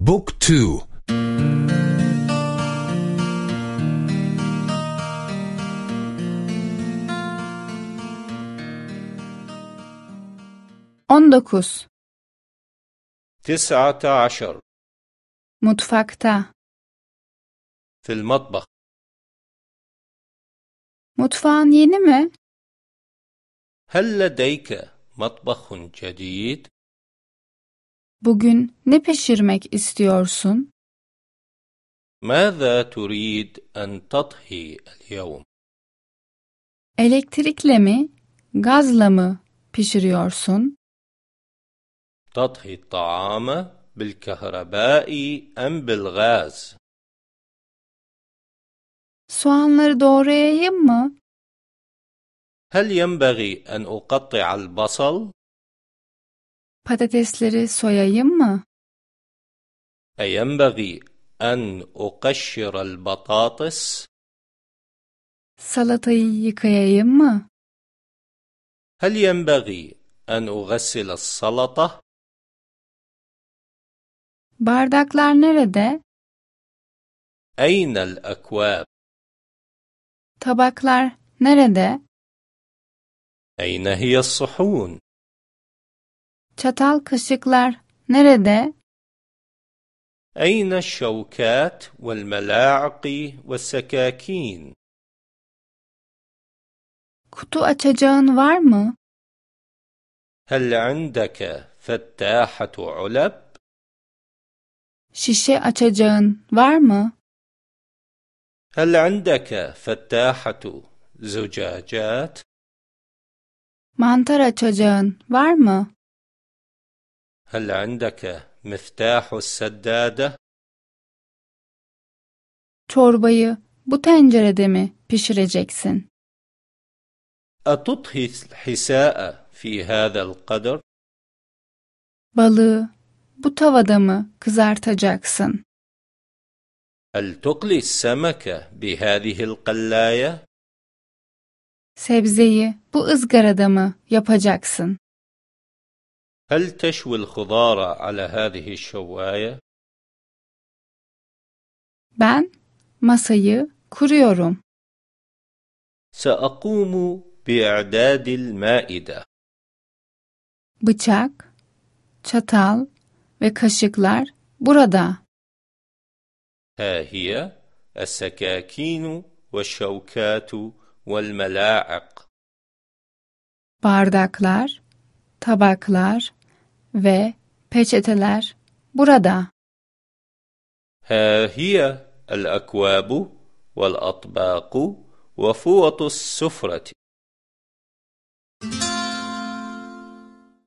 بوك تو dokuz. تسعة عشر Mutfakta. في المطبخ yeni mi? هل لديك مطبخ جديد؟ Bugün ne pişirmek istiyorsun? ماذا تريد أن تطهي اليوم؟ Elektrikle mi, gazla mı pişiriyorsun? تطهي الطعام بالكهرباء أم بالغاز؟ Soğanları doğrayayım mı? هل ينبغي أن أقطع البصل؟ Patatesleri soyayım mı? أينبغي أن أقشر البطاطس؟ Salatayı yıkayayım mı? هل ينبغي أن أغسل السلطة؟ Bardaklar nerede? أين الأكواب؟ Tabaklar nerede? أين هي الصحون؟ Çatal kaşıklar nerede? أين الشوكات والملاعق والسكاكين؟ Kutu açacağın var mı? هل عندك فتاحة علب؟ Şişe açacağın var mı? هل عندك فتاحة زجاجات؟ Mantar açacağın var mı? هل عندك مفتاح السدادة؟ Çorbayı bu tencerede mi pişireceksin? أتطهي الحساء في هذا القدر؟ Balığı bu tavada mı kızartacaksın? هل تقلي السمك بهذه القلاية؟ Sebzeyi bu ızgarada mı yapacaksın? هل تشوي الخضار على هذه الشواية؟ Ben masayı kuruyorum. سأقوم بإعداد المائدة Bıçak, çatal ve kaşıklar burada. ها هي السكاكين والشوكات والملاعق Bardaklar, tabaklar ve peçeteler burada. ها هي الأكواب والأطباق وفوط السفرة